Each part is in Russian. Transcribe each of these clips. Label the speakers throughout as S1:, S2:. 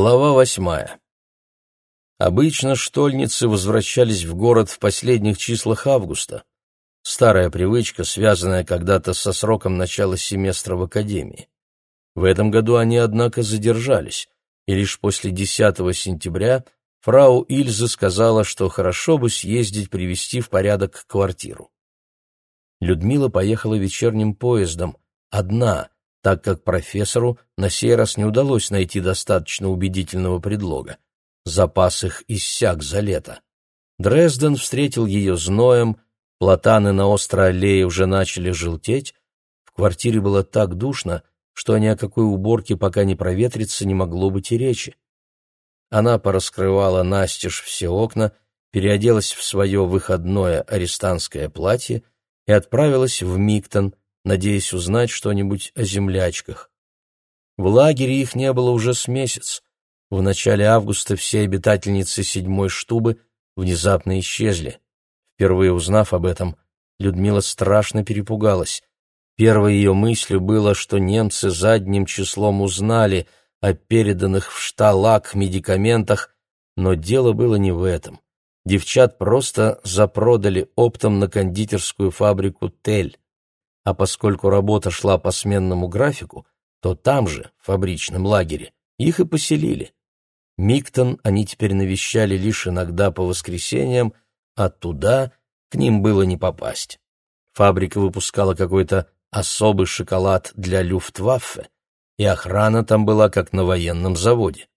S1: Глава восьмая. Обычно штольницы возвращались в город в последних числах августа. Старая привычка, связанная когда-то со сроком начала семестра в академии. В этом году они, однако, задержались, и лишь после 10 сентября фрау Ильза сказала, что хорошо бы съездить привести в порядок квартиру. Людмила поехала вечерним поездом, одна, так как профессору на сей раз не удалось найти достаточно убедительного предлога. Запас их иссяк за лето. Дрезден встретил ее зноем, платаны на острой аллее уже начали желтеть, в квартире было так душно, что ни о какой уборке пока не проветрится не могло быть и речи. Она пораскрывала настежь все окна, переоделась в свое выходное арестантское платье и отправилась в Миктон, надеясь узнать что-нибудь о землячках. В лагере их не было уже с месяц. В начале августа все обитательницы седьмой штубы внезапно исчезли. Впервые узнав об этом, Людмила страшно перепугалась. Первой ее мыслью было, что немцы задним числом узнали о переданных в шталак медикаментах, но дело было не в этом. Девчат просто запродали оптом на кондитерскую фабрику «Тель» а поскольку работа шла по сменному графику, то там же, в фабричном лагере, их и поселили. Миктон они теперь навещали лишь иногда по воскресеньям, а туда к ним было не попасть. Фабрика выпускала какой-то особый шоколад для Люфтваффе, и охрана там была как на военном заводе.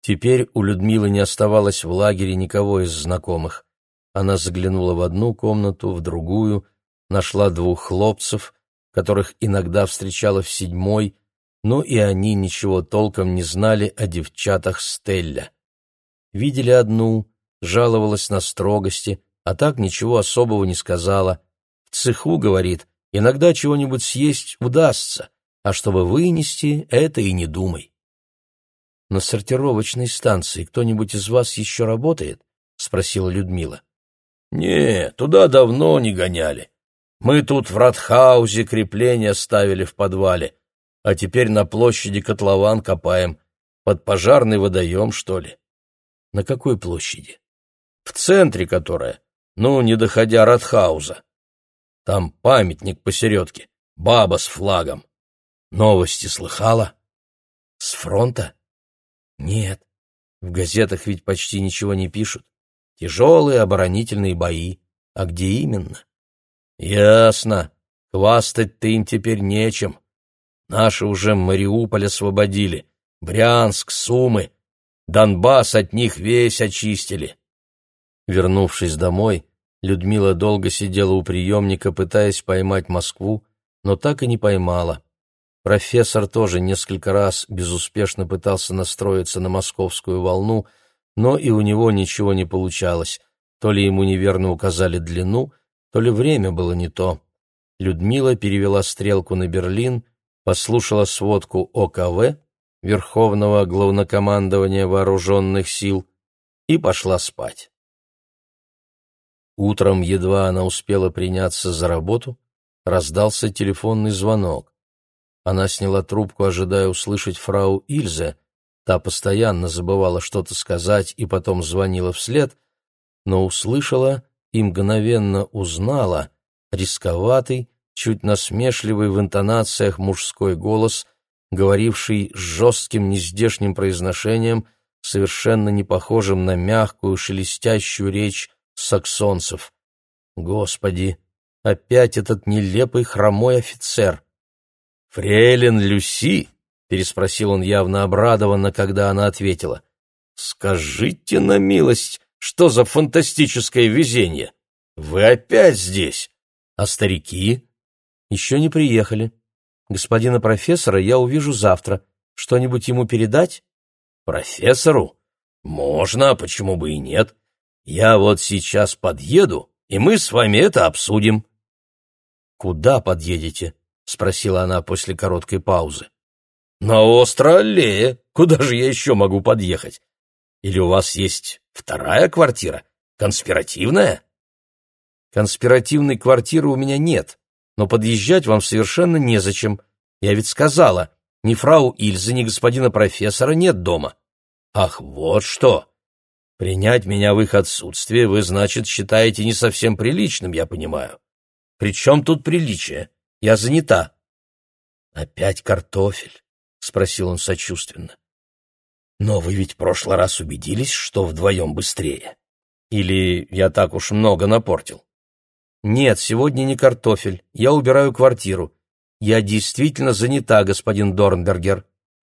S1: Теперь у Людмилы не оставалось в лагере никого из знакомых. Она заглянула в одну комнату, в другую — нашла двух хлопцев, которых иногда встречала в седьмой, но и они ничего толком не знали о девчатах Стелля. Видели одну, жаловалась на строгости, а так ничего особого не сказала. В цеху, говорит, иногда чего-нибудь съесть удастся, а чтобы вынести, это и не думай. «На сортировочной станции кто-нибудь из вас еще работает?» — спросила Людмила. «Не, туда давно не гоняли. Мы тут в Ратхаузе крепления ставили в подвале, а теперь на площади котлован копаем. Под пожарный водоем, что ли? На какой площади? В центре которая, ну, не доходя Ратхауза. Там памятник посередке, баба с флагом. Новости слыхала? С фронта? Нет. В газетах ведь почти ничего не пишут. Тяжелые оборонительные бои. А где именно? Ясно. Хвастать-то им теперь нечем. Наши уже Мариуполь освободили, Брянск, Сумы. Донбасс от них весь очистили. Вернувшись домой, Людмила долго сидела у приемника, пытаясь поймать Москву, но так и не поймала. Профессор тоже несколько раз безуспешно пытался настроиться на московскую волну, но и у него ничего не получалось. То ли ему неверно указали длину, то ли время было не то. Людмила перевела стрелку на Берлин, послушала сводку ОКВ, Верховного Главнокомандования Вооруженных Сил, и пошла спать. Утром, едва она успела приняться за работу, раздался телефонный звонок. Она сняла трубку, ожидая услышать фрау Ильзе, та постоянно забывала что-то сказать и потом звонила вслед, но услышала и мгновенно узнала рисковатый, чуть насмешливый в интонациях мужской голос, говоривший с жестким нездешним произношением, совершенно не похожим на мягкую шелестящую речь саксонцев. Господи, опять этот нелепый хромой офицер! «Фрейлин Люси?» — переспросил он явно обрадованно, когда она ответила. «Скажите на милость, что за фантастическое везение? Вы опять здесь? А старики? Еще не приехали. Господина профессора я увижу завтра. Что-нибудь ему передать? Профессору? Можно, а почему бы и нет? Я вот сейчас подъеду, и мы с вами это обсудим. Куда подъедете? спросила она после короткой паузы. На остро-аллее. Куда же я еще могу подъехать? Или у вас есть вторая квартира? Конспиративная? Конспиративной квартиры у меня нет, но подъезжать вам совершенно незачем. Я ведь сказала, ни фрау Ильзы, ни господина профессора нет дома. Ах, вот что! Принять меня в их отсутствие вы, значит, считаете не совсем приличным, я понимаю. При чем тут приличие? Я занята. Опять картофель? Спросил он сочувственно. Но вы ведь в прошлый раз убедились, что вдвоем быстрее. Или я так уж много напортил? Нет, сегодня не картофель. Я убираю квартиру. Я действительно занята, господин Дорнбергер.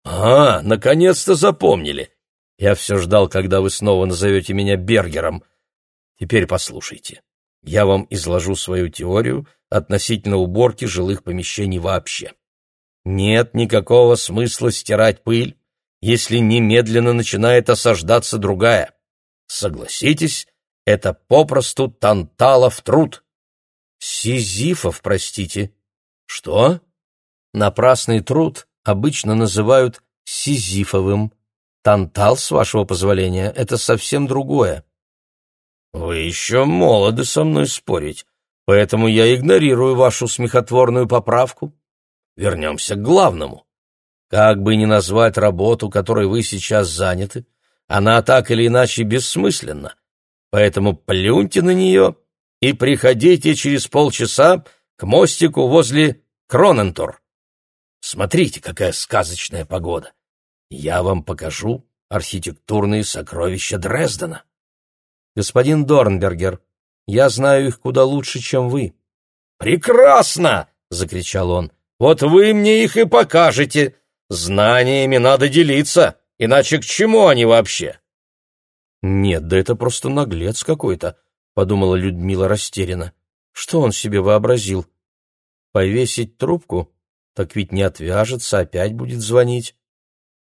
S1: А, наконец-то запомнили. Я все ждал, когда вы снова назовете меня Бергером. Теперь послушайте. Я вам изложу свою теорию относительно уборки жилых помещений вообще. Нет никакого смысла стирать пыль, если немедленно начинает осаждаться другая. Согласитесь, это попросту танталов труд. Сизифов, простите. Что? Напрасный труд обычно называют сизифовым. Тантал, с вашего позволения, это совсем другое. Вы еще молоды со мной спорить, поэтому я игнорирую вашу смехотворную поправку. Вернемся к главному. Как бы ни назвать работу, которой вы сейчас заняты, она так или иначе бессмысленна. Поэтому плюньте на нее и приходите через полчаса к мостику возле Кронентор. Смотрите, какая сказочная погода. Я вам покажу архитектурные сокровища Дрездена. Господин Дорнбергер, я знаю их куда лучше, чем вы. Прекрасно, закричал он. Вот вы мне их и покажете. Знаниями надо делиться, иначе к чему они вообще? Нет, да это просто наглец какой-то, подумала Людмила растерянно. Что он себе вообразил? Повесить трубку? Так ведь не отвяжется, опять будет звонить.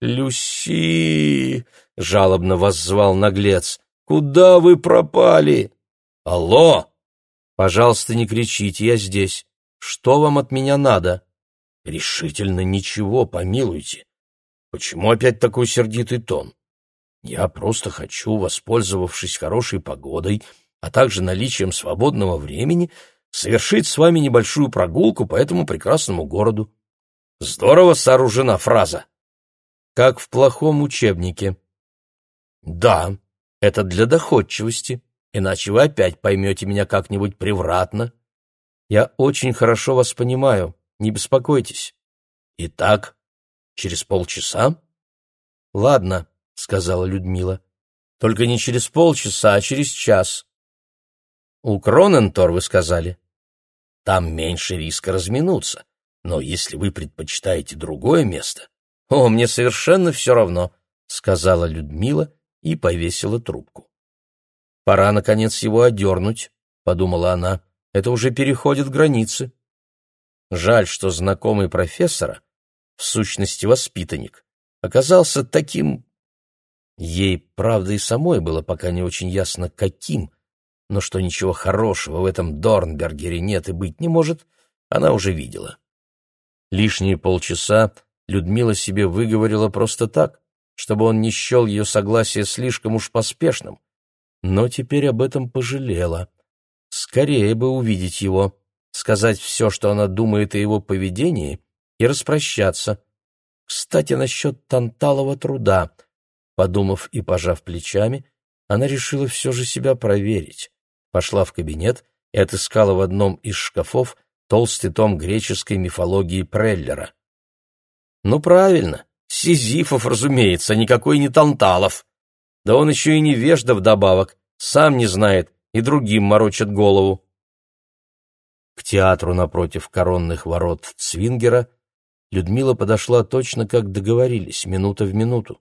S1: «Люси!» — жалобно воззвал наглец. «Куда вы пропали?» «Алло!» «Пожалуйста, не кричите, я здесь. Что вам от меня надо?» «Решительно ничего, помилуйте. Почему опять такой сердитый тон? Я просто хочу, воспользовавшись хорошей погодой, а также наличием свободного времени, совершить с вами небольшую прогулку по этому прекрасному городу. Здорово сооружена фраза как в плохом учебнике. Да, это для доходчивости, иначе вы опять поймете меня как-нибудь превратно. Я очень хорошо вас понимаю, не беспокойтесь. Итак, через полчаса? Ладно, сказала Людмила. Только не через полчаса, а через час. У Кронентор, вы сказали? Там меньше риска разминуться. Но если вы предпочитаете другое место, «О, мне совершенно все равно», — сказала Людмила и повесила трубку. «Пора, наконец, его одернуть», — подумала она. «Это уже переходит границы». Жаль, что знакомый профессора, в сущности воспитанник, оказался таким... Ей, правда, и самой было пока не очень ясно, каким, но что ничего хорошего в этом Дорнбергере нет и быть не может, она уже видела. Лишние полчаса Людмила себе выговорила просто так, чтобы он не счел ее согласие слишком уж поспешным. Но теперь об этом пожалела. Скорее бы увидеть его, сказать все, что она думает о его поведении, и распрощаться. Кстати, насчет Танталова труда. Подумав и пожав плечами, она решила все же себя проверить. Пошла в кабинет и отыскала в одном из шкафов толстый том греческой мифологии Преллера. Ну, правильно, Сизифов, разумеется, никакой не Танталов. Да он еще и невежда вдобавок, сам не знает и другим морочит голову. К театру напротив коронных ворот Цвингера Людмила подошла точно как договорились, минута в минуту.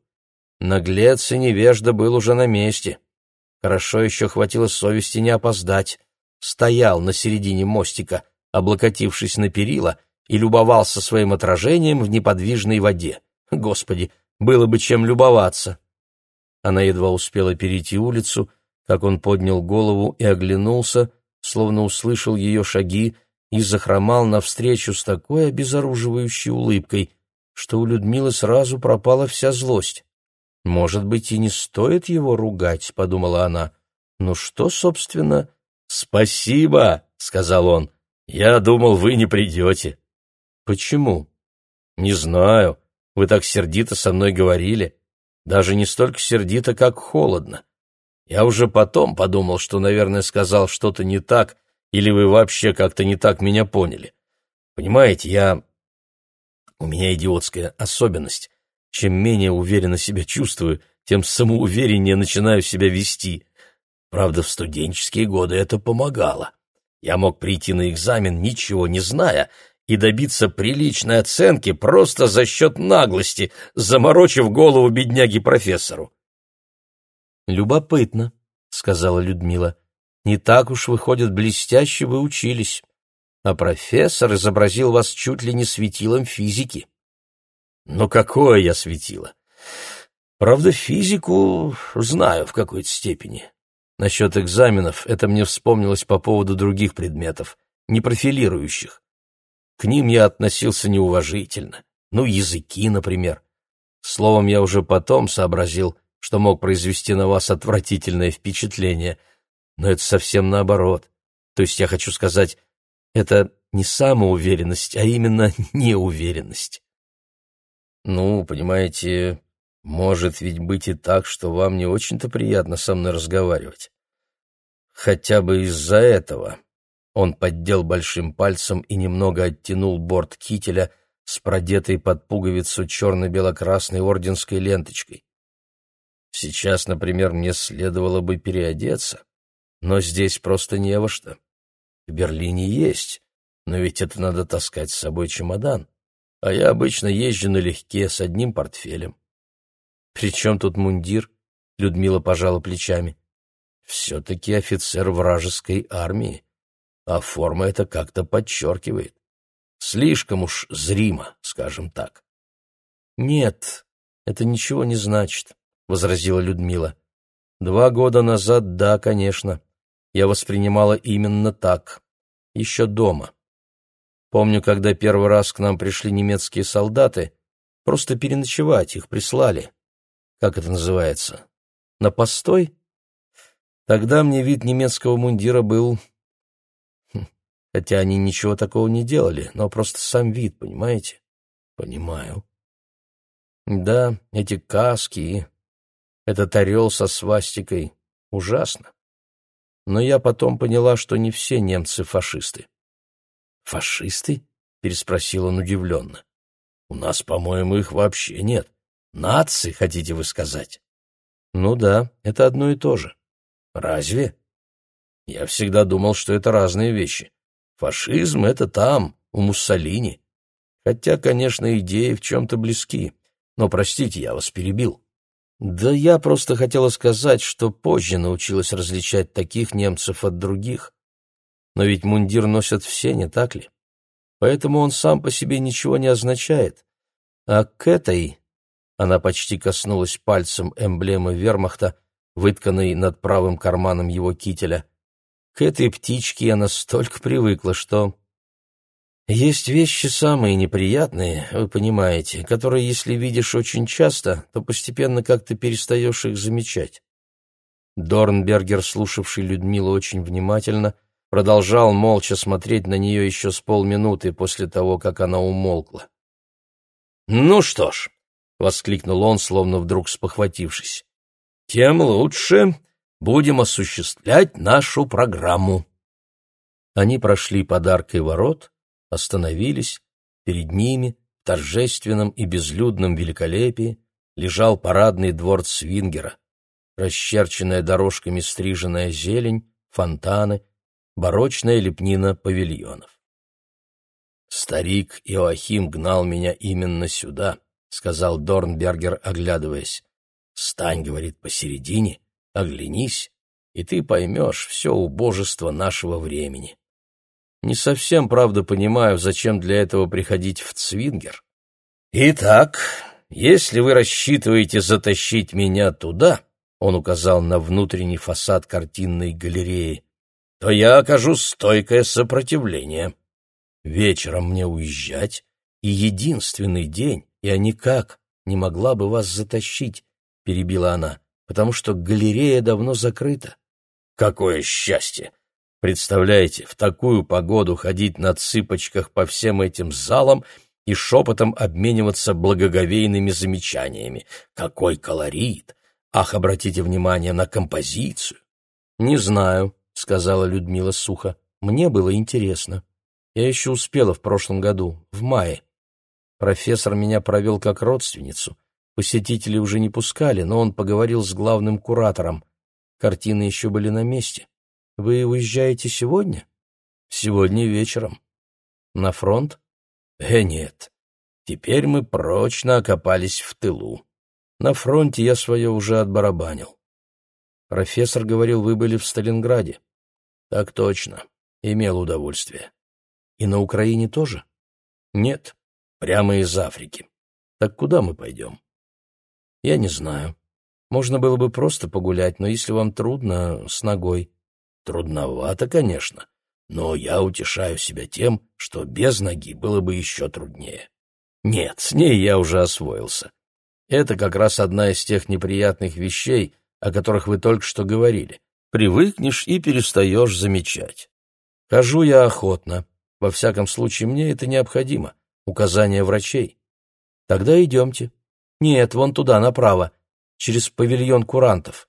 S1: Наглец и невежда был уже на месте. Хорошо еще хватило совести не опоздать. Стоял на середине мостика, облокотившись на перила, и любовался своим отражением в неподвижной воде. Господи, было бы чем любоваться. Она едва успела перейти улицу, как он поднял голову и оглянулся, словно услышал ее шаги и захромал навстречу с такой обезоруживающей улыбкой, что у Людмилы сразу пропала вся злость. «Может быть, и не стоит его ругать», — подумала она. «Ну что, собственно...» «Спасибо», — сказал он. «Я думал, вы не придете». «Почему?» «Не знаю. Вы так сердито со мной говорили». Даже не столько сердито, как холодно. Я уже потом подумал, что, наверное, сказал что-то не так, или вы вообще как-то не так меня поняли. Понимаете, я... У меня идиотская особенность. Чем менее уверенно себя чувствую, тем самоувереннее начинаю себя вести. Правда, в студенческие годы это помогало. Я мог прийти на экзамен, ничего не зная, и добиться приличной оценки просто за счет наглости, заморочив голову бедняги-профессору.
S2: «Любопытно», — сказала Людмила. «Не так уж, выходит, блестяще вы учились, а профессор изобразил вас чуть ли не светилом физики».
S1: «Ну какое я светило? Правда, физику знаю в какой-то степени. Насчет экзаменов это мне вспомнилось по поводу других предметов, не профилирующих. К ним я относился неуважительно. Ну, языки, например. Словом, я уже потом сообразил, что мог произвести на вас отвратительное впечатление. Но это совсем наоборот. То есть я хочу сказать, это не самоуверенность, а именно неуверенность. Ну, понимаете, может ведь быть и так, что вам не очень-то приятно со мной разговаривать. Хотя бы из-за этого. Он поддел большим пальцем и немного оттянул борт кителя с продетой под пуговицу черно-бело-красной орденской ленточкой. Сейчас, например, мне следовало бы переодеться, но здесь просто не во что. В Берлине есть, но ведь это надо таскать с собой чемодан, а я обычно езжу налегке с одним портфелем.
S2: «При чем тут мундир?» — Людмила пожала плечами.
S1: «Все-таки офицер вражеской армии а форма это как-то подчеркивает. Слишком уж зримо, скажем так.
S2: «Нет, это ничего не значит», — возразила Людмила. «Два года назад, да, конечно, я воспринимала именно так, еще дома. Помню, когда первый раз к нам пришли немецкие солдаты, просто переночевать их прислали. Как это называется? На постой? Тогда мне вид немецкого мундира был хотя они ничего такого не делали, но просто сам вид, понимаете?
S1: Понимаю.
S2: Да, эти каски и этот орел со свастикой ужасно. Но я потом поняла, что не все немцы фашисты.
S1: «Фашисты?» — переспросил он удивленно. «У нас, по-моему, их вообще нет. Нации, хотите вы сказать?»
S2: «Ну да, это одно и то же».
S1: «Разве?» «Я всегда думал, что это разные вещи. Фашизм — это там, у Муссолини. Хотя, конечно, идеи в чем-то близки. Но, простите, я вас перебил.
S2: Да я просто хотела сказать, что позже научилась различать таких немцев от других. Но ведь мундир носят все, не так ли? Поэтому он сам по себе ничего не означает. А к этой... Она почти коснулась пальцем эмблемы вермахта, вытканной над правым карманом его кителя — к этой птичке я настолько привыкла, что... Есть вещи самые неприятные, вы понимаете, которые, если видишь очень часто, то постепенно как-то перестаешь их замечать. Дорнбергер, слушавший Людмилу очень внимательно, продолжал молча смотреть на нее еще с полминуты после того, как она умолкла.
S1: «Ну что ж», — воскликнул он, словно вдруг спохватившись, — «тем лучше будем осуществлять нашу программу».
S2: Они прошли подаркой ворот, остановились, перед ними, в торжественном и безлюдном великолепии, лежал парадный двор Свингера, расчерченная дорожками стриженная зелень, фонтаны, барочная лепнина павильонов.
S1: «Старик Иоахим гнал меня именно сюда», — сказал Дорнбергер, оглядываясь. «Стань, — говорит, — посередине, Оглянись, и ты поймешь все убожество нашего времени. Не совсем, правда, понимаю, зачем для этого приходить в Цвингер. Итак, если вы рассчитываете затащить меня туда, он указал на внутренний фасад картинной галереи, то я окажу стойкое сопротивление. Вечером мне уезжать, и единственный день, я никак не могла бы вас затащить, — перебила она потому что галерея давно закрыта. Какое счастье! Представляете, в такую погоду ходить на цыпочках по всем этим залам и шепотом обмениваться благоговейными замечаниями. Какой колорит! Ах, обратите внимание на композицию!
S2: «Не знаю», — сказала Людмила сухо. «Мне было интересно. Я еще успела в прошлом году, в мае. Профессор меня провел как родственницу. Посетители уже не пускали, но он поговорил с главным куратором. Картины еще были на месте. Вы уезжаете сегодня?
S1: Сегодня вечером.
S2: На фронт?
S1: Э, нет. Теперь мы прочно окопались в тылу. На фронте я свое уже отбарабанил.
S2: Профессор говорил, вы были в Сталинграде.
S1: Так точно. Имел удовольствие.
S2: И на Украине тоже?
S1: Нет. Прямо из Африки. Так куда мы пойдем?
S2: Я не знаю. Можно было бы просто погулять, но если вам трудно, с ногой.
S1: Трудновато, конечно, но я утешаю себя тем, что без ноги было бы еще труднее. Нет, с ней я уже освоился. Это как раз одна из тех неприятных вещей, о которых вы только что говорили. Привыкнешь и перестаешь замечать. Хожу я охотно. Во всяком случае, мне это необходимо. Указания врачей.
S2: Тогда идемте. Нет, вон туда, направо, через павильон курантов.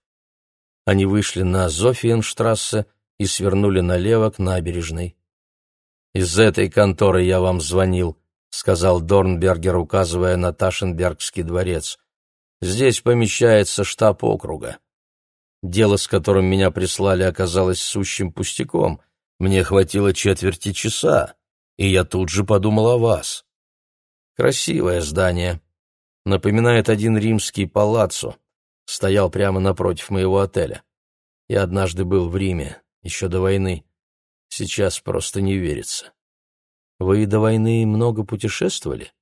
S2: Они вышли на Зофиенштрассе и свернули налево к набережной.
S1: «Из этой конторы я вам звонил», — сказал Дорнбергер, указывая на Ташенбергский дворец. «Здесь помещается штаб округа. Дело, с которым меня прислали, оказалось сущим пустяком. Мне хватило четверти часа, и я тут же подумал о вас. Красивое здание. Напоминает один римский палаццо. Стоял прямо напротив моего отеля. Я однажды был в Риме, еще до войны. Сейчас просто не верится.
S2: Вы до войны много путешествовали?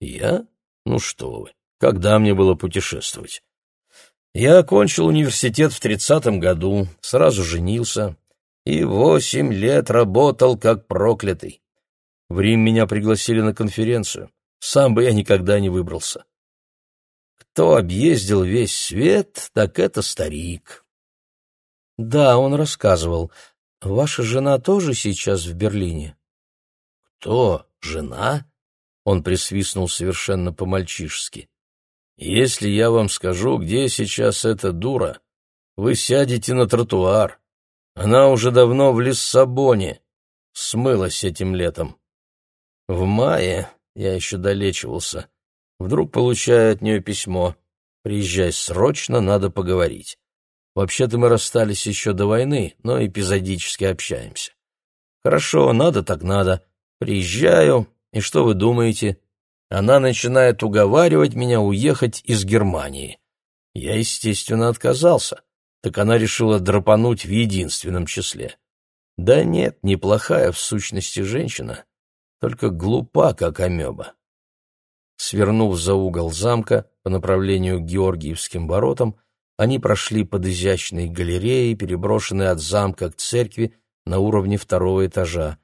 S1: Я? Ну что вы, когда мне было путешествовать? Я окончил университет в тридцатом году, сразу женился и восемь лет работал как проклятый. В Рим меня пригласили на конференцию. Сам бы я никогда не выбрался. Кто объездил весь свет, так это старик.
S2: Да, он рассказывал. Ваша жена тоже сейчас в Берлине?
S1: Кто? Жена? Он присвистнул совершенно по-мальчишески. Если я вам скажу, где сейчас эта дура, вы сядете на тротуар. Она уже давно в Лиссабоне. Смылась этим летом. В мае я еще долечивался. Вдруг получаю от нее письмо. Приезжай срочно, надо поговорить. Вообще-то мы расстались еще до войны, но эпизодически общаемся. Хорошо, надо так надо. Приезжаю, и что вы думаете? Она начинает уговаривать меня уехать из Германии. Я, естественно, отказался. Так она решила драпануть в единственном числе. Да нет, неплохая в сущности женщина, только глупа, как амеба. Свернув за угол замка по направлению к Георгиевским воротам, они прошли под изящной галереей, переброшенной от замка к церкви на уровне второго этажа.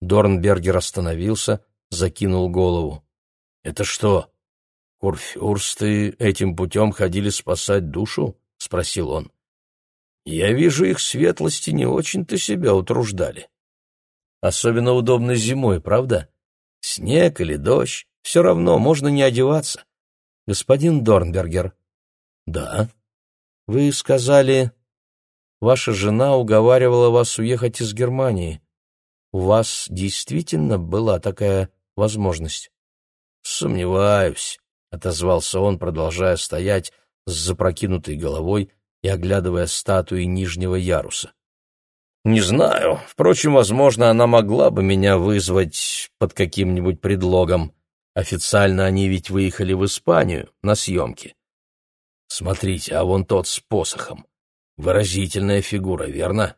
S1: Дорнбергер остановился, закинул голову. «Это что, курфюрсты этим путем ходили спасать душу?» — спросил он. «Я вижу, их светлости не очень-то себя утруждали. Особенно удобно зимой, правда? Снег или дождь, все равно можно не одеваться.
S2: Господин Дорнбергер.
S1: Да.
S2: Вы сказали, ваша жена уговаривала вас уехать из Германии. У вас действительно была такая возможность?
S1: «Сомневаюсь», — отозвался он, продолжая стоять с запрокинутой головой и оглядывая статуи нижнего яруса. «Не знаю. Впрочем, возможно, она могла бы меня вызвать под каким-нибудь предлогом. Официально они ведь выехали в Испанию на съемки. Смотрите, а вон тот с посохом. Выразительная фигура, верно?»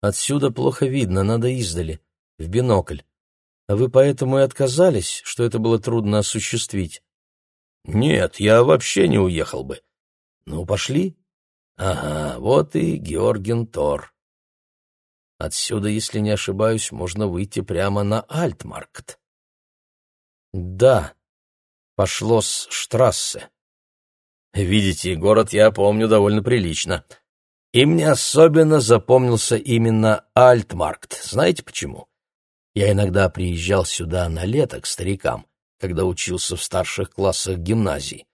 S2: «Отсюда плохо видно, надо издали, в бинокль. А вы поэтому и отказались, что это было трудно осуществить?
S1: Нет, я вообще не уехал бы. Ну, пошли. Ага, вот и Георгин Тор. Отсюда, если не ошибаюсь, можно выйти прямо на Альтмаркт.
S2: Да, пошло с Штрассе.
S1: Видите, город я помню довольно прилично. И мне особенно запомнился именно Альтмаркт. Знаете почему?
S2: Я иногда приезжал сюда на лето к старикам, когда учился в старших классах гимназии.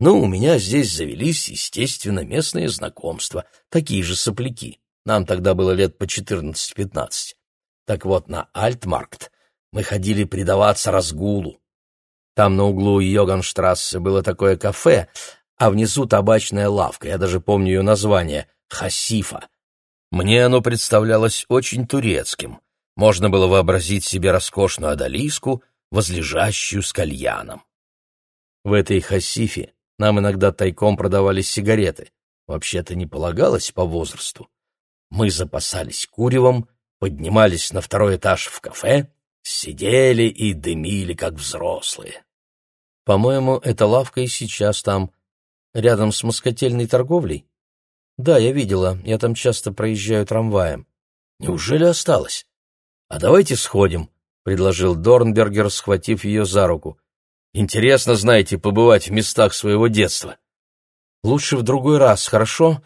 S2: Ну, у меня здесь завелись, естественно, местные знакомства, такие же сопляки. Нам тогда было лет по 14-15. Так вот, на Альтмаркт мы ходили предаваться разгулу. Там на углу Йоганштрассе было такое кафе, а внизу табачная лавка, я даже помню ее название — Хасифа. Мне оно представлялось очень турецким. Можно было вообразить себе роскошную одолиску, возлежащую с кальяном. В этой Хасифе нам иногда тайком продавали сигареты. Вообще-то не полагалось по возрасту. Мы запасались куревом, поднимались на второй этаж в кафе, сидели и дымили, как взрослые. По-моему, эта лавка и сейчас там, рядом с москотельной торговлей. Да, я видела, я там часто проезжаю трамваем. Неужели осталось? А давайте сходим, предложил Дорнбергер, схватив ее за руку. Интересно, знаете, побывать в местах своего детства. Лучше в другой раз, хорошо?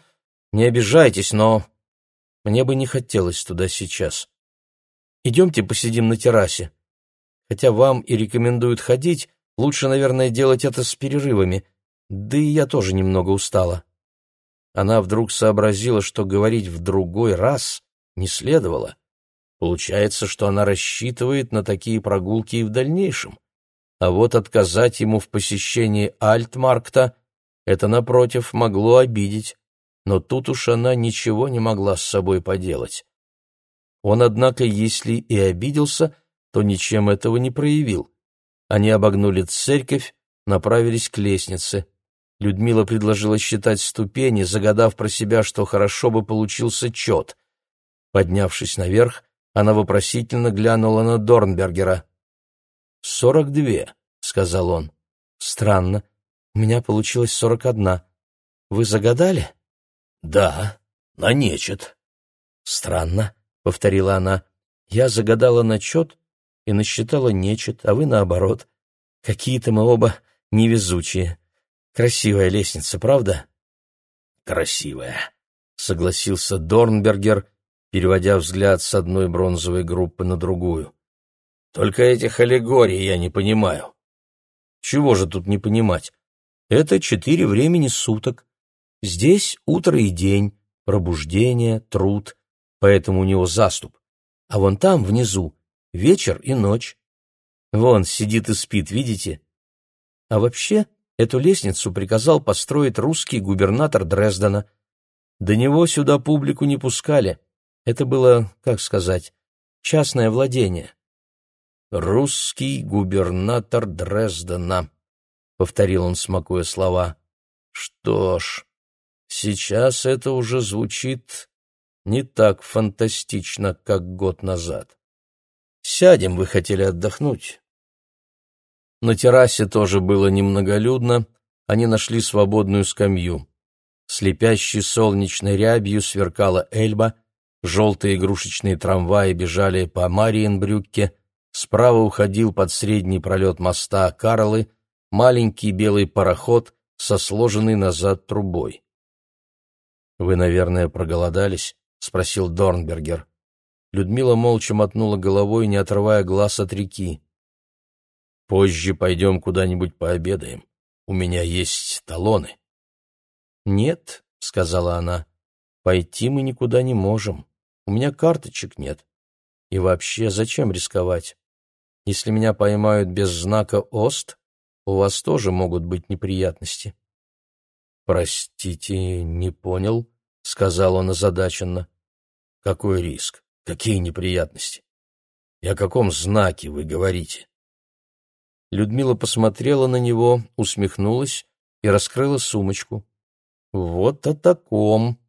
S2: Не обижайтесь, но мне бы не хотелось туда сейчас. Идемте посидим на террасе. Хотя вам и рекомендуют ходить, лучше, наверное, делать это с перерывами. Да и я тоже немного устала она вдруг сообразила, что говорить в другой раз не следовало. Получается, что она рассчитывает на такие прогулки и в дальнейшем. А вот отказать ему в посещении Альтмаркта это, напротив, могло обидеть, но тут уж она ничего не могла с собой поделать. Он, однако, если и обиделся, то ничем этого не проявил. Они обогнули церковь, направились к лестнице. Людмила предложила считать ступени, загадав про себя, что хорошо бы получился чет. Поднявшись наверх, она вопросительно глянула на Дорнбергера. «Сорок две», — сказал он. «Странно. У меня получилось сорок одна. Вы загадали?» «Да, на нечет». «Странно», — повторила она. «Я загадала на чет и насчитала нечет, а вы наоборот. Какие-то мы оба невезучие». Красивая лестница, правда? Красивая, согласился Дорнбергер, переводя взгляд с одной бронзовой группы на другую. Только этих аллегорий я не понимаю. Чего же тут не понимать? Это четыре времени суток. Здесь утро и день, пробуждение, труд, поэтому у него заступ. А вон там, внизу, вечер и ночь. Вон сидит и спит, видите? А вообще, Эту лестницу приказал построить русский губернатор Дрездена. До него сюда публику не пускали. Это было, как сказать, частное владение. «Русский губернатор Дрездена», — повторил он, смакуя слова. «Что ж, сейчас это уже звучит не так фантастично, как год назад. Сядем, вы хотели отдохнуть. На террасе тоже было немноголюдно, они нашли свободную скамью. Слепящей солнечной рябью сверкала Эльба, желтые игрушечные трамваи бежали по Мариенбрюкке, справа уходил под средний пролет моста Карлы маленький белый пароход со сложенной назад трубой. «Вы, наверное, проголодались?» — спросил Дорнбергер. Людмила молча мотнула головой, не отрывая глаз от реки. Позже пойдем куда-нибудь пообедаем. У меня есть талоны. Нет, сказала она. Пойти мы никуда не можем. У меня карточек нет. И вообще, зачем рисковать? Если меня поймают без знака ОСТ, у вас тоже могут быть неприятности. Простите, не понял, сказал он озадаченно. Какой риск? Какие неприятности? И о каком знаке вы говорите? Людмила посмотрела на него, усмехнулась и раскрыла сумочку. «Вот о таком!»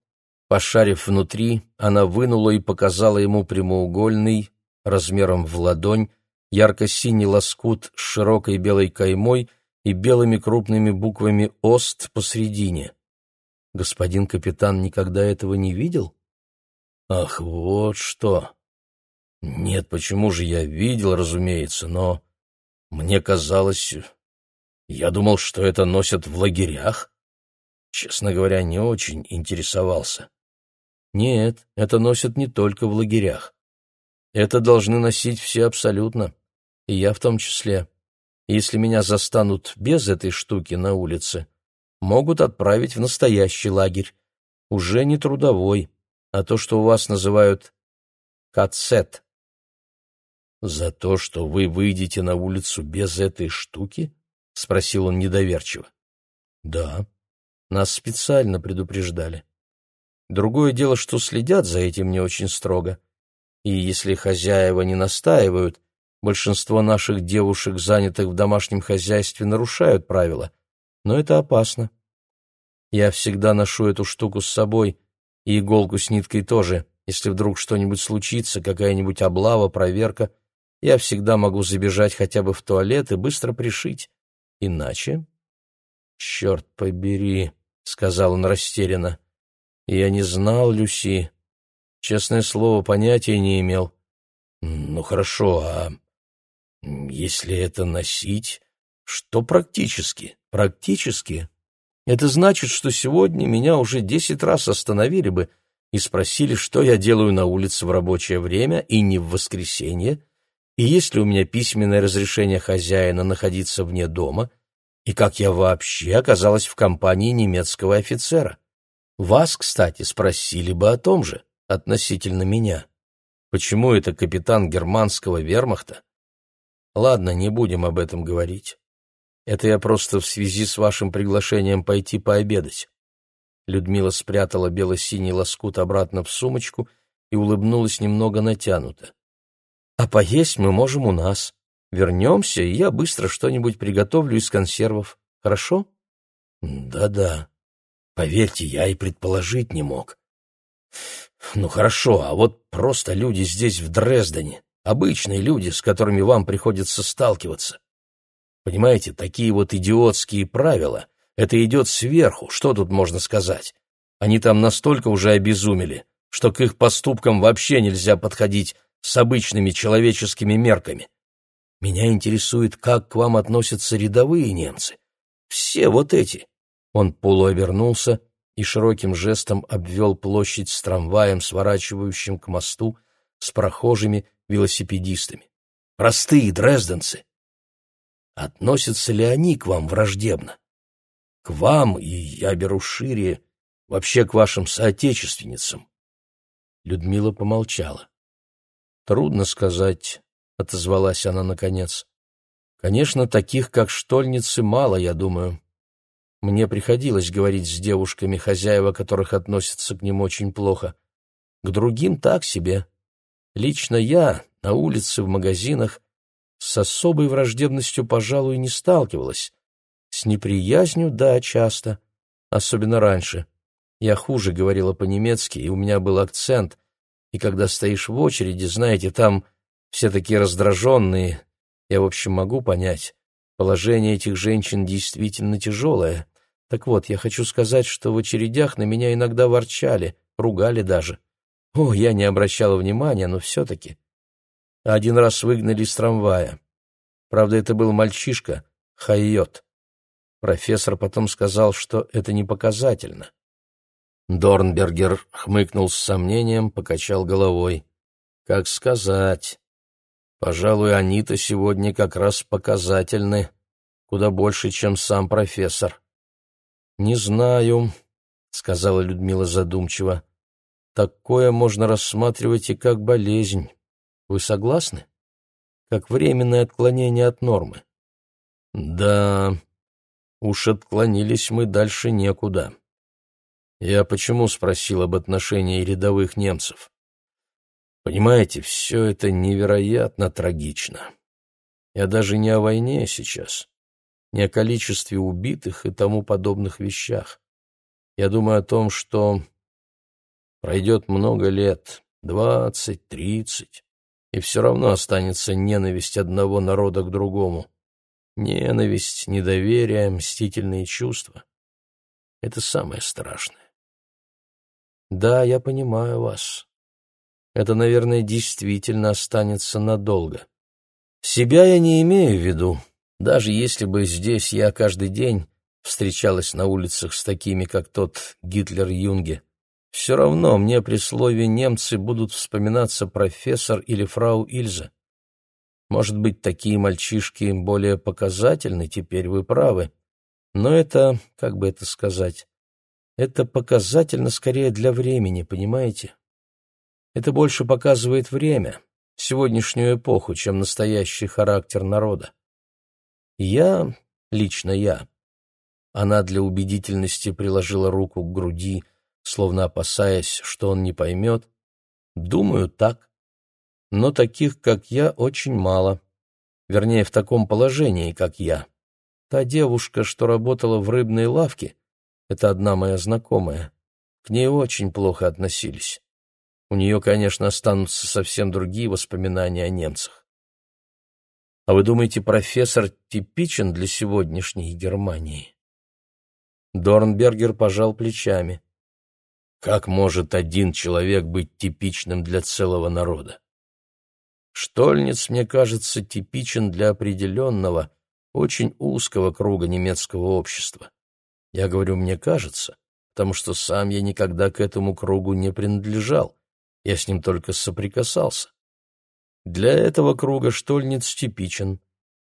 S2: Пошарив внутри, она вынула и показала ему прямоугольный, размером в ладонь, ярко-синий лоскут с широкой белой каймой и белыми крупными буквами «Ост» посредине. Господин капитан никогда этого не видел? Ах, вот что! Нет, почему же я видел, разумеется, но... Мне казалось... Я думал, что это носят в лагерях. Честно говоря, не очень интересовался. Нет, это носят не только в лагерях. Это должны носить все абсолютно, и я в том числе. Если меня застанут без этой штуки на улице, могут отправить в настоящий лагерь, уже не трудовой, а то, что у вас называют кацет. «За то, что вы выйдете на улицу без этой штуки?» — спросил он недоверчиво. «Да, нас специально предупреждали. Другое дело, что следят за этим не очень строго. И если хозяева не настаивают, большинство наших девушек, занятых в домашнем хозяйстве, нарушают правила. Но это опасно. Я всегда ношу эту штуку с собой, и иголку с ниткой тоже. Если вдруг что-нибудь случится, какая-нибудь облава, проверка, я всегда могу забежать хотя бы в туалет и быстро пришить. Иначе... «Черт побери», — сказал он растерянно. «Я не знал, Люси. Честное слово, понятия не имел». «Ну хорошо, а если это носить, что практически? Практически это значит, что сегодня меня уже десять раз остановили бы и спросили, что я делаю на улице в рабочее время и не в воскресенье, и есть ли у меня письменное разрешение хозяина находиться вне дома, и как я вообще оказалась в компании немецкого офицера. Вас, кстати, спросили бы о том же относительно меня. Почему это капитан германского вермахта? Ладно, не будем об этом говорить. Это я просто в связи с вашим приглашением пойти пообедать. Людмила спрятала бело-синий лоскут обратно в сумочку и улыбнулась немного натянуто. А поесть мы можем у нас. Вернемся, и я быстро что-нибудь приготовлю из консервов. Хорошо? Да-да. Поверьте, я и предположить не мог. Ну хорошо, а вот просто люди здесь, в Дрездене, обычные люди, с которыми вам приходится сталкиваться. Понимаете, такие вот идиотские правила, это идет сверху, что тут можно сказать? Они там настолько уже обезумели, что к их поступкам вообще нельзя подходить с обычными человеческими мерками. Меня интересует, как к вам относятся рядовые немцы. Все вот эти. Он полуобернулся и широким жестом обвел площадь с трамваем, сворачивающим к мосту, с прохожими велосипедистами. Простые дрезденцы, Относятся ли они к вам враждебно? К вам, и я беру шире, вообще к вашим соотечественницам. Людмила помолчала. Трудно сказать, отозвалась она наконец. Конечно, таких, как штольницы, мало, я думаю. Мне приходилось говорить с девушками, хозяева которых относятся к ним очень плохо. К другим так себе. Лично я на улице, в магазинах с особой враждебностью, пожалуй, не сталкивалась. С неприязнью, да, часто, особенно раньше. Я хуже говорила по-немецки, и у меня был акцент, и когда стоишь в очереди, знаете, там все такие раздраженные, я, в общем, могу понять. Положение этих женщин действительно тяжелое. Так вот, я хочу сказать, что в очередях на меня иногда ворчали, ругали даже. О, я не обращала внимания, но все-таки один раз выгнали из трамвая. Правда, это был мальчишка, Хайот. Профессор потом сказал, что это не показательно. Дорнбергер хмыкнул с сомнением, покачал головой. Как сказать? Пожалуй, они-то сегодня как раз показательны, куда больше, чем сам профессор. Не знаю, сказала Людмила задумчиво. Такое можно рассматривать и как болезнь. Вы согласны? Как временное отклонение от нормы. Да, уж отклонились мы дальше некуда. Я почему спросил об отношении рядовых немцев? Понимаете, все это невероятно трагично. Я даже не о войне сейчас, не о количестве убитых и тому подобных вещах. Я думаю о том, что пройдет много лет, двадцать, тридцать, и все равно останется ненависть одного народа к другому. Ненависть, недоверие, мстительные чувства — это самое страшное. Да, я понимаю вас. Это, наверное, действительно останется надолго. Себя я не имею в виду, даже если бы здесь я каждый день встречалась на улицах с такими, как тот Гитлер-Юнге. Все равно мне при слове «немцы» будут вспоминаться профессор или фрау Ильза. Может быть, такие мальчишки более показательны, теперь вы правы. Но это, как бы это сказать, это показательно скорее для времени, понимаете? Это больше показывает время, сегодняшнюю эпоху, чем настоящий характер народа. Я, лично я, она для убедительности приложила руку к груди, словно опасаясь, что он не поймет. Думаю, так. Но таких, как я, очень мало. Вернее, в таком положении, как я. Та девушка, что работала в рыбной лавке, это одна моя знакомая. К ней очень плохо относились. У нее, конечно, останутся совсем другие воспоминания о немцах. А вы думаете, профессор типичен для сегодняшней Германии? Дорнбергер пожал плечами. Как может один человек быть типичным для целого народа? Штольниц, мне кажется, типичен для определенного, очень узкого круга немецкого общества. Я говорю «мне кажется», потому что сам я никогда к этому кругу не принадлежал, я с ним только соприкасался. Для этого круга Штольниц типичен,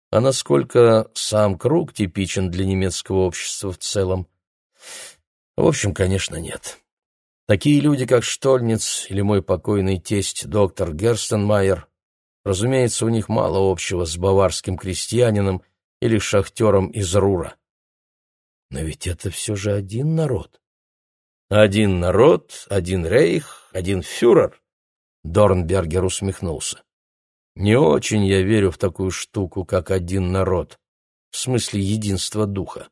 S2: а насколько сам круг типичен для немецкого общества в целом? В общем, конечно, нет. Такие люди, как Штольниц или мой покойный тесть доктор Герстенмайер, разумеется, у них мало общего с баварским крестьянином или шахтером из Рура. Но ведь это все же один народ. Один народ, один рейх, один фюрер. Дорнбергер усмехнулся. Не очень я верю в такую штуку, как один народ, в смысле единства духа.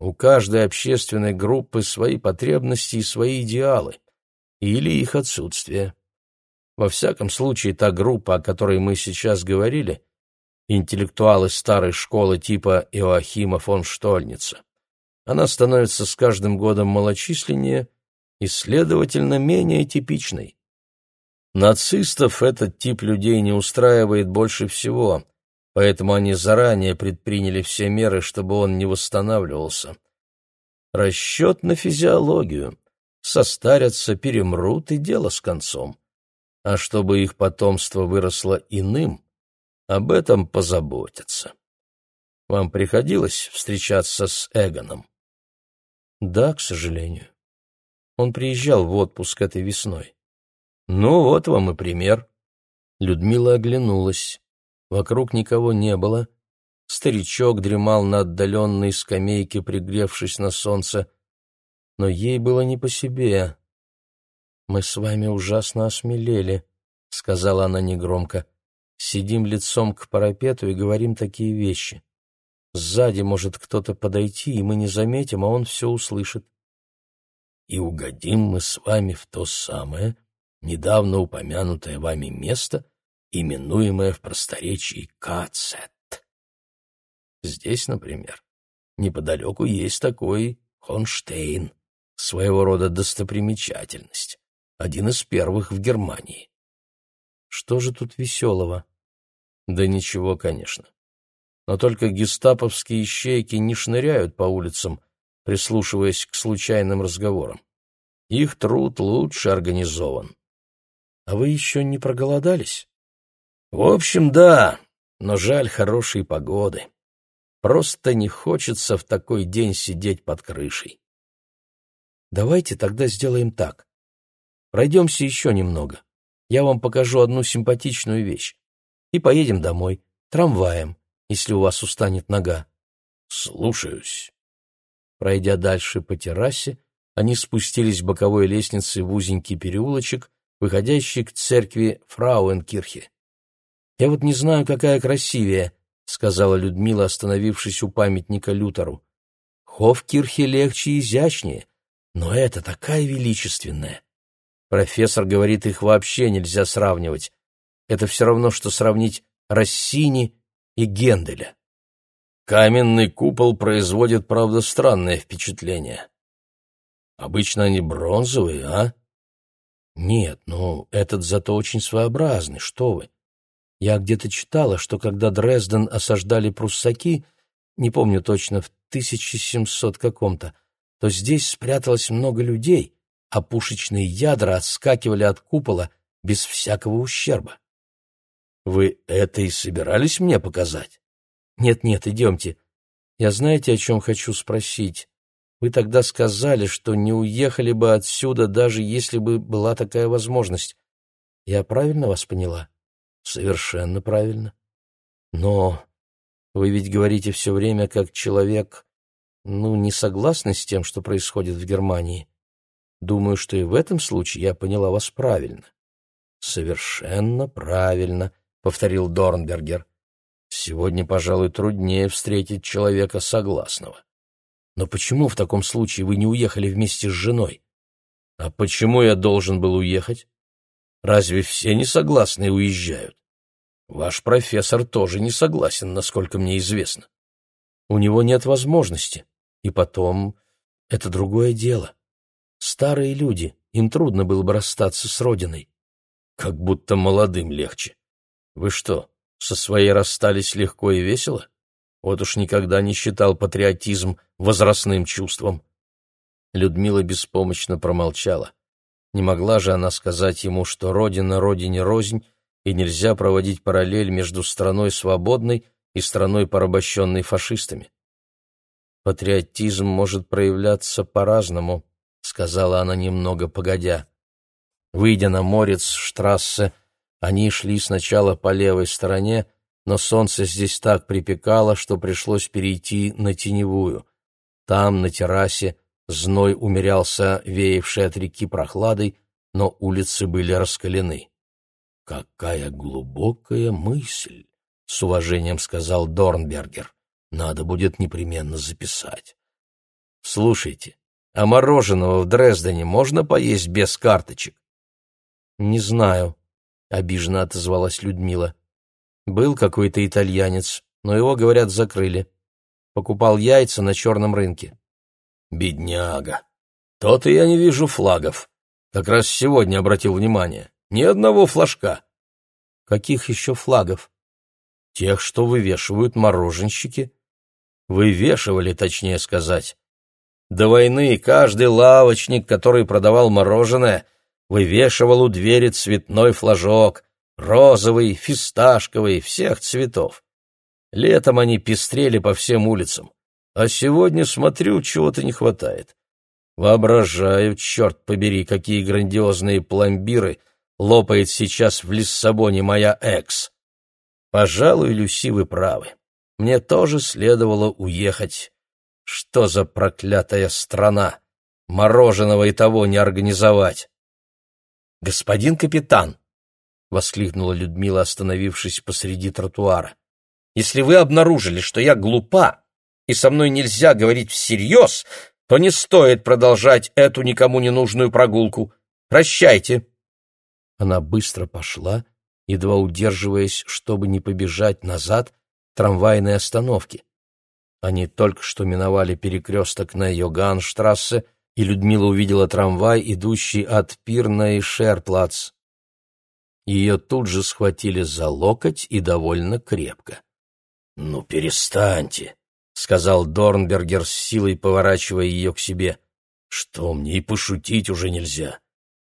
S2: У каждой общественной группы свои потребности и свои идеалы, или их отсутствие. Во всяком случае, та группа, о которой мы сейчас говорили, интеллектуалы старой школы типа Иоахима фон Штольница, она становится с каждым годом малочисленнее и, следовательно, менее типичной. Нацистов этот тип людей не устраивает больше всего, поэтому они заранее предприняли все меры, чтобы он не восстанавливался. Расчет на физиологию. Состарятся, перемрут, и дело с концом. А чтобы их потомство выросло иным, об этом позаботятся. Вам приходилось встречаться с Эгоном? Да, к сожалению. Он приезжал в отпуск этой весной. Ну, вот вам и пример. Людмила оглянулась. Вокруг никого не было. Старичок дремал на отдаленной скамейке, пригревшись на солнце. Но ей было не по себе. «Мы с вами ужасно осмелели», — сказала она негромко. «Сидим лицом к парапету и говорим такие вещи. Сзади может кто-то подойти, и мы не заметим, а он все услышит. И угодим мы с вами в то самое, недавно упомянутое вами место, именуемое в просторечии Кацет. Здесь, например, неподалеку есть такой Хонштейн, своего рода достопримечательность, один из первых в Германии. Что же тут веселого? Да ничего, конечно но только гестаповские ищейки не шныряют по улицам, прислушиваясь к случайным разговорам. Их труд лучше организован. А вы еще не проголодались? В общем, да, но жаль хорошей погоды. Просто не хочется в такой день сидеть под крышей. Давайте тогда сделаем так. Пройдемся еще немного. Я вам покажу одну симпатичную вещь. И поедем домой, трамваем если у вас устанет нога. Слушаюсь. Пройдя дальше по террасе, они спустились боковой лестницей в узенький переулочек, выходящий к церкви Фрауенкирхе. «Я вот не знаю, какая красивее», — сказала Людмила, остановившись у памятника Лютеру. «Хофкирхе легче и изящнее, но это такая величественная. Профессор говорит, их вообще нельзя сравнивать. Это все равно, что сравнить Россини и Генделя. Каменный купол производит, правда, странное впечатление. Обычно они бронзовые, а? Нет, ну, этот зато очень своеобразный, что вы. Я где-то читала, что когда Дрезден осаждали пруссаки, не помню точно, в 1700 каком-то, то здесь спряталось много людей, а пушечные ядра отскакивали от купола без всякого ущерба.
S1: Вы это и собирались мне показать?
S2: Нет-нет, идемте. Я знаете, о чем хочу спросить? Вы тогда сказали, что не уехали бы отсюда, даже если бы была такая возможность. Я правильно вас поняла?
S1: Совершенно правильно.
S2: Но вы ведь говорите все время как человек, ну, не согласный с тем, что происходит в Германии. Думаю, что и в этом случае я поняла вас правильно.
S1: Совершенно правильно, повторил Дорнбергер. Сегодня, пожалуй, труднее встретить человека согласного.
S2: Но почему в таком случае вы не уехали вместе с женой?
S1: А почему я должен был уехать? Разве все несогласные уезжают? Ваш профессор тоже не согласен, насколько мне известно.
S2: У него нет возможности. И потом, это другое дело. Старые люди, им трудно было бы расстаться с родиной.
S1: Как будто молодым легче. Вы что, со своей расстались легко и весело? Вот уж никогда не считал патриотизм возрастным чувством.
S2: Людмила беспомощно промолчала. Не могла же она сказать ему, что родина родине рознь, и нельзя проводить параллель между страной свободной и страной, порабощенной фашистами. «Патриотизм может проявляться по-разному», — сказала она немного погодя. Выйдя на морец штрассе, они шли сначала по левой стороне, но солнце здесь так припекало, что пришлось перейти на теневую. Там, на террасе, зной умерялся веявший от реки прохладой, но улицы были раскалены.
S1: «Какая глубокая мысль!» — с уважением сказал Дорнбергер. «Надо будет непременно записать».
S2: «Слушайте, а мороженого в Дрездене можно поесть без карточек?» «Не знаю», — обиженно отозвалась Людмила. «Был какой-то итальянец, но его, говорят, закрыли. Покупал яйца на черном рынке».
S1: «Бедняга! То-то я не вижу флагов. Как раз сегодня обратил внимание. Ни одного флажка.
S2: Каких еще флагов?
S1: Тех, что вывешивают мороженщики. Вывешивали, точнее сказать. До войны каждый лавочник, который продавал мороженое, вывешивал у двери цветной флажок, розовый, фисташковый, всех цветов. Летом они пестрели по всем улицам. А сегодня, смотрю, чего-то не хватает. Воображаю, черт побери, какие грандиозные пломбиры — лопает сейчас в Лиссабоне моя экс. Пожалуй, Люси, вы правы. Мне тоже следовало уехать. Что за проклятая страна? Мороженого и того не организовать.
S2: Господин капитан, воскликнула Людмила, остановившись посреди тротуара. Если вы обнаружили, что я глупа и со мной нельзя говорить всерьез, то не стоит продолжать эту никому не нужную прогулку. Прощайте. Она быстро пошла, едва удерживаясь, чтобы не побежать назад трамвайной остановки. Они только что миновали перекресток на Йоганштрассе, и Людмила увидела трамвай, идущий от Пирна и Шерплац. Ее тут же схватили за локоть и довольно крепко.
S1: «Ну, перестаньте», — сказал Дорнбергер с силой, поворачивая ее к себе. «Что, мне и пошутить уже нельзя.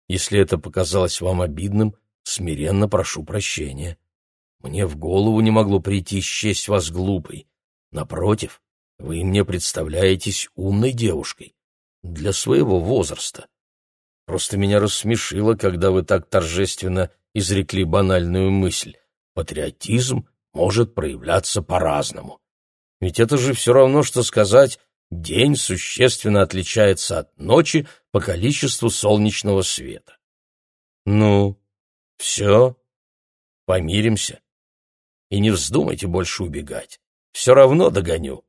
S1: Если это показалось вам обидным, смиренно прошу прощения. Мне в голову не могло прийти счесть вас глупой. Напротив, вы мне представляетесь умной девушкой. Для своего возраста. Просто меня рассмешило, когда вы так торжественно изрекли банальную мысль. Патриотизм может проявляться по-разному. Ведь это же все равно, что сказать День существенно отличается от ночи по количеству солнечного света. Ну, все, помиримся. И не вздумайте больше убегать. Все равно догоню.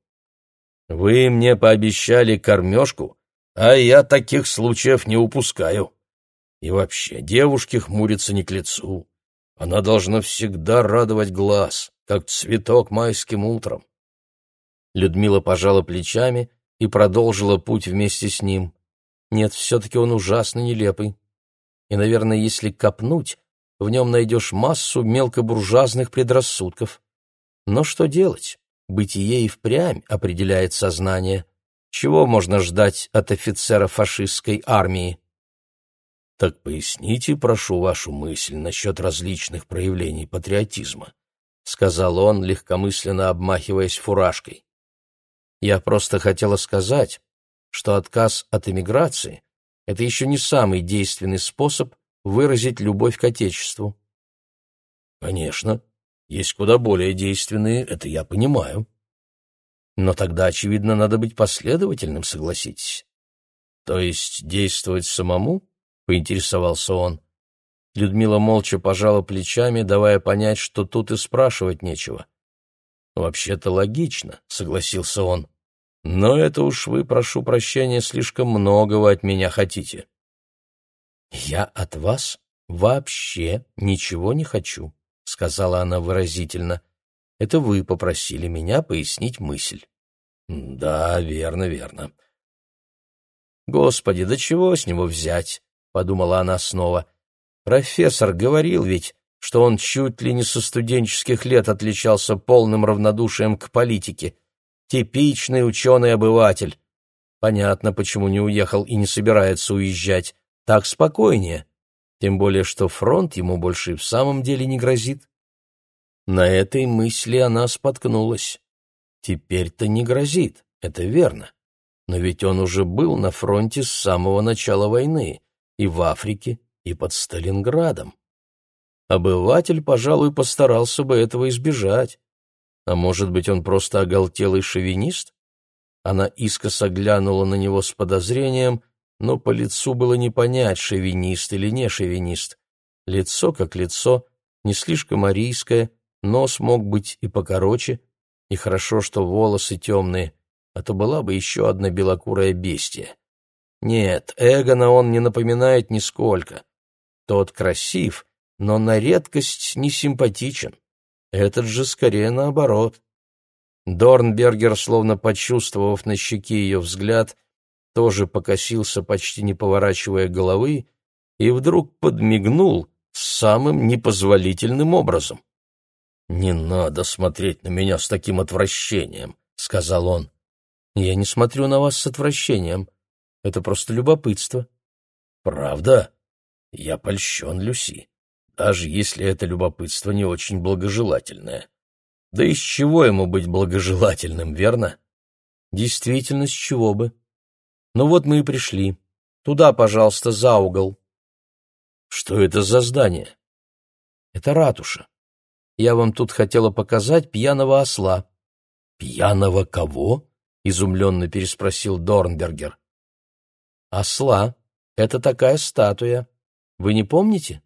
S1: Вы мне пообещали кормежку, а я таких случаев не упускаю. И вообще, девушке хмуриться не к лицу. Она должна всегда радовать глаз, как цветок майским утром.
S2: Людмила пожала плечами и продолжила путь вместе с ним. Нет, все-таки он ужасно нелепый. И, наверное, если копнуть, в нем найдешь массу мелкобуржуазных предрассудков. Но что делать? Бытие и впрямь определяет сознание. Чего можно ждать от офицера фашистской армии?
S1: Так поясните, прошу, вашу мысль насчет различных проявлений патриотизма, сказал он, легкомысленно обмахиваясь фуражкой. Я просто хотела сказать, что отказ от эмиграции — это еще не самый действенный способ выразить любовь к Отечеству. Конечно, есть куда более действенные, это я понимаю. Но тогда, очевидно, надо быть последовательным, согласитесь. То есть действовать самому? Поинтересовался он. Людмила молча пожала плечами, давая понять, что тут и спрашивать нечего. «Вообще-то логично», — согласился он. «Но это уж вы, прошу прощения, слишком многого от меня хотите». «Я от вас вообще ничего не хочу», — сказала она выразительно. Это вы попросили меня пояснить мысль. Да, верно, верно. Господи, да чего с него взять? подумала она снова. Профессор говорил ведь, что он чуть ли не со студенческих лет отличался полным равнодушием к политике. Типичный ученый-обыватель. Понятно, почему не уехал и не собирается уезжать. Так спокойнее. Тем более, что фронт ему больше в самом деле не грозит. На этой мысли она споткнулась. Теперь-то не грозит, это верно. Но ведь он уже был на фронте с самого начала войны, и в Африке, и под Сталинградом. Обыватель, пожалуй, постарался бы этого избежать. А может быть, он просто оголтелый шовинист? Она искоса глянула на него с подозрением, но по лицу было не понять, шовинист или не шовинист. Лицо как лицо, не слишком арийское, Нос мог быть и покороче, и хорошо, что волосы темные, а то была бы еще одна белокурая бестия. Нет, Эгона он не напоминает нисколько. Тот красив, но на редкость не симпатичен. Этот же скорее наоборот. Дорнбергер, словно почувствовав на щеке ее взгляд, тоже покосился, почти не поворачивая головы, и вдруг подмигнул самым непозволительным образом. «Не надо смотреть на меня с таким отвращением», — сказал он. «Я не смотрю на вас с отвращением. Это просто любопытство». «Правда? Я польщен, Люси, даже если это любопытство не очень благожелательное. Да из чего ему быть благожелательным, верно?» «Действительно, с чего бы. Ну вот мы и пришли. Туда, пожалуйста, за угол». «Что это за здание?» «Это ратуша. Я вам тут хотела показать пьяного осла». «Пьяного кого?» — изумленно переспросил Дорнбергер. «Осла. Это такая статуя. Вы не помните?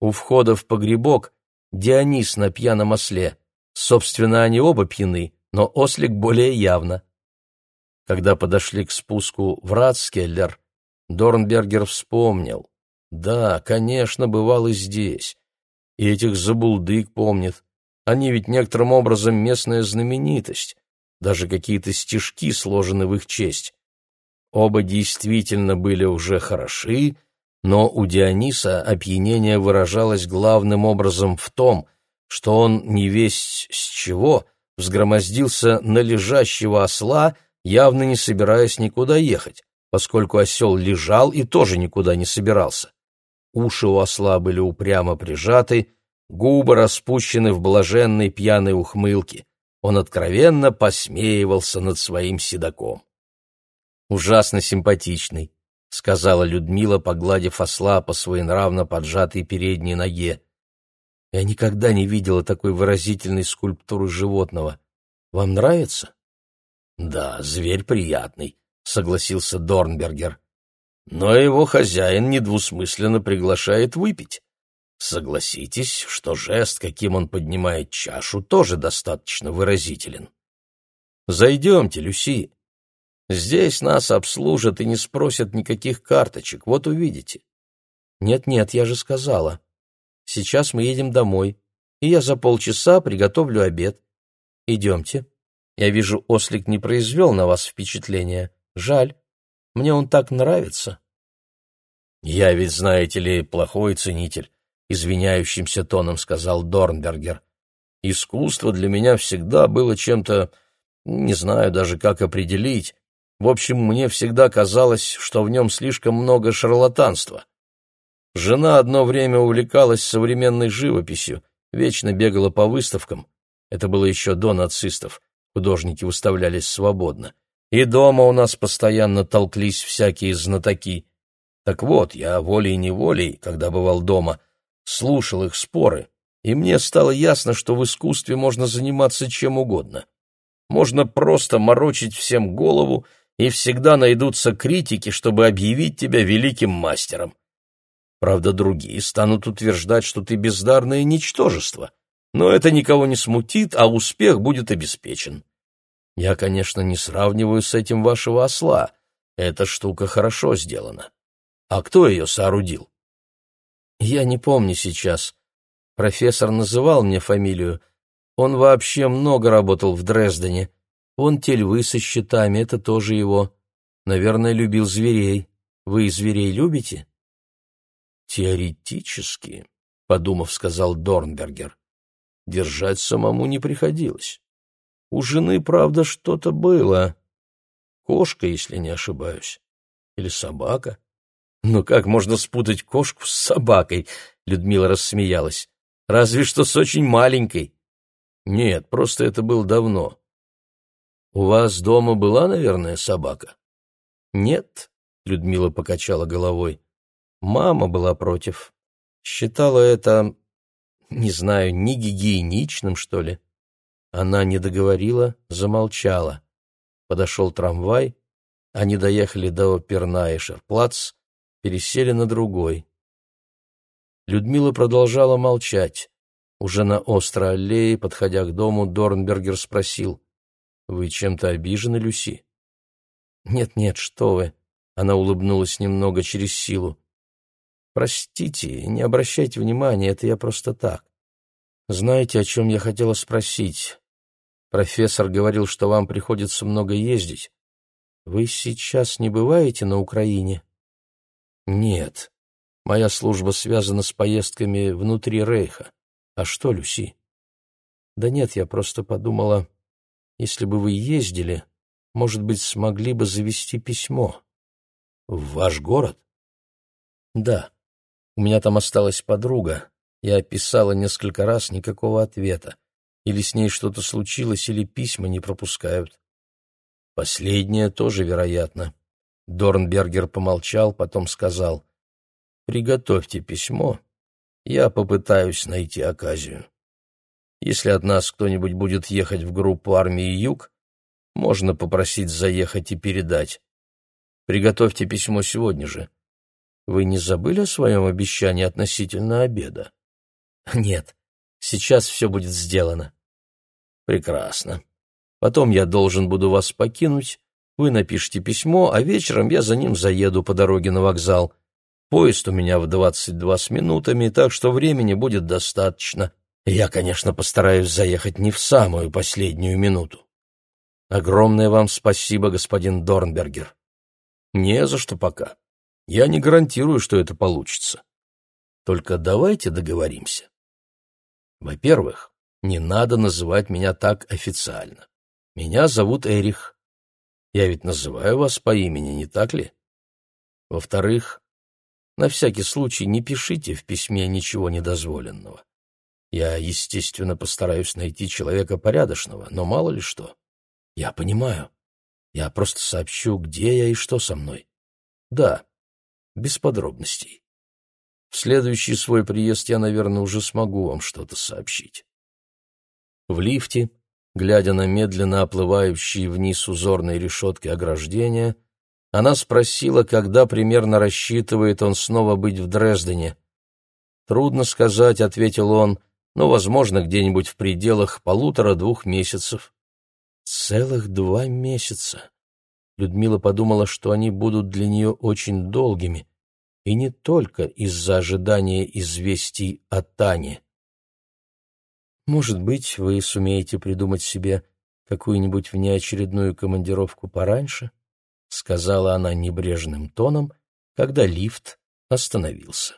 S1: У входа в погребок Дионис на пьяном осле. Собственно, они оба пьяны, но ослик более явно». Когда подошли к спуску в Ратскеллер, Дорнбергер вспомнил. Да, конечно, бывал и здесь и этих забулдык помнит. Они ведь некоторым образом местная знаменитость, даже какие-то стишки сложены в их честь. Оба действительно были уже хороши, но у Диониса опьянение выражалось главным образом в том, что он не весь с чего взгромоздился на лежащего осла, явно не собираясь никуда ехать, поскольку осел лежал и тоже никуда не собирался. Уши у осла были упрямо прижаты, губы распущены в блаженной пьяной ухмылке. Он откровенно посмеивался над своим седаком. «Ужасно симпатичный», — сказала Людмила, погладив осла по своенравно поджатой передней ноге. «Я никогда не видела такой выразительной скульптуры животного. Вам нравится?» «Да, зверь приятный», — согласился Дорнбергер но его хозяин недвусмысленно приглашает выпить. Согласитесь, что жест, каким он поднимает чашу, тоже достаточно выразителен. Зайдемте, Люси. Здесь нас обслужат и не спросят никаких карточек, вот увидите. Нет-нет, я же сказала. Сейчас мы едем домой, и я за полчаса приготовлю обед. Идемте. Я вижу, ослик не произвел на вас впечатления. Жаль. Мне он так нравится. Я ведь, знаете ли, плохой ценитель, извиняющимся тоном сказал Дорнбергер. Искусство для меня всегда было чем-то, не знаю даже как определить. В общем, мне всегда казалось, что в нем слишком много шарлатанства. Жена одно время увлекалась современной живописью, вечно бегала по выставкам. Это было еще до нацистов, художники выставлялись свободно. И дома у нас постоянно толклись всякие знатоки. Так вот, я волей-неволей, когда бывал дома, слушал их споры, и мне стало ясно, что в искусстве можно заниматься чем угодно. Можно просто морочить всем голову, и всегда найдутся критики, чтобы объявить тебя великим мастером. Правда, другие станут утверждать, что ты бездарное ничтожество, но это никого не смутит, а успех будет обеспечен. Я, конечно, не сравниваю с этим вашего осла. Эта штука хорошо сделана. А кто ее соорудил? Я не помню сейчас. Профессор называл мне фамилию. Он вообще много работал в Дрездене. Вон те львы со щитами, это тоже его. Наверное, любил зверей. Вы зверей любите? Теоретически, подумав, сказал Дорнбергер. Держать самому не приходилось. У жены, правда, что-то было. Кошка, если не ошибаюсь. Или собака. Но как можно спутать кошку с собакой? Людмила рассмеялась. Разве что с очень маленькой. Нет, просто это было давно. У вас дома была, наверное, собака? Нет, Людмила покачала головой. Мама была против. Считала это, не знаю, не гигиеничным, что ли. Она не договорила, замолчала. Подошел трамвай, они доехали до Пернаишерплац, пересели на другой. Людмила продолжала молчать. Уже на острой аллее, подходя к дому, Дорнбергер спросил, «Вы чем-то обижены, Люси?» «Нет-нет, что вы!» Она улыбнулась немного через силу. «Простите, не обращайте внимания, это я просто так. Знаете, о чем я хотела спросить? Профессор говорил, что вам приходится много ездить. Вы сейчас не бываете на Украине? Нет. Моя служба связана с поездками внутри Рейха. А что, Люси? Да нет, я просто подумала, если бы вы ездили, может быть, смогли бы завести письмо. В ваш город? Да. У меня там осталась подруга. Я писала несколько раз, никакого ответа. Или с ней что-то случилось, или письма не пропускают. Последнее тоже вероятно. Дорнбергер помолчал, потом сказал, «Приготовьте письмо, я попытаюсь найти оказию. Если от нас кто-нибудь будет ехать в группу армии Юг, можно попросить заехать и передать. Приготовьте письмо сегодня же. Вы не забыли о своем обещании относительно обеда? Нет, сейчас все будет сделано. Прекрасно. Потом я должен буду вас покинуть. Вы напишите письмо, а вечером я за ним заеду по дороге на вокзал. Поезд у меня в двадцать два с минутами, так что времени будет достаточно. Я, конечно, постараюсь заехать не в самую последнюю минуту. Огромное вам спасибо, господин Дорнбергер. Не за что пока. Я не гарантирую, что это получится. Только давайте договоримся. Во-первых, не надо называть меня так официально. Меня зовут Эрих. Я ведь называю вас по имени, не так ли? Во-вторых, на всякий случай не пишите в письме ничего недозволенного. Я, естественно, постараюсь найти человека порядочного, но мало ли что. Я понимаю. Я просто сообщу, где я и что со мной. Да, без подробностей. В следующий свой приезд я, наверное, уже смогу вам что-то сообщить. В лифте, глядя на медленно оплывающие вниз узорные решетки ограждения, она спросила, когда примерно рассчитывает он снова быть в Дрездене. «Трудно сказать», — ответил он, — «но, возможно, где-нибудь в пределах полутора-двух месяцев». «Целых два месяца!» Людмила подумала, что они будут для нее очень долгими, и не только из-за ожидания известий о Тане. Может быть, вы сумеете придумать себе какую-нибудь внеочередную командировку пораньше? — сказала она небрежным тоном, когда лифт остановился.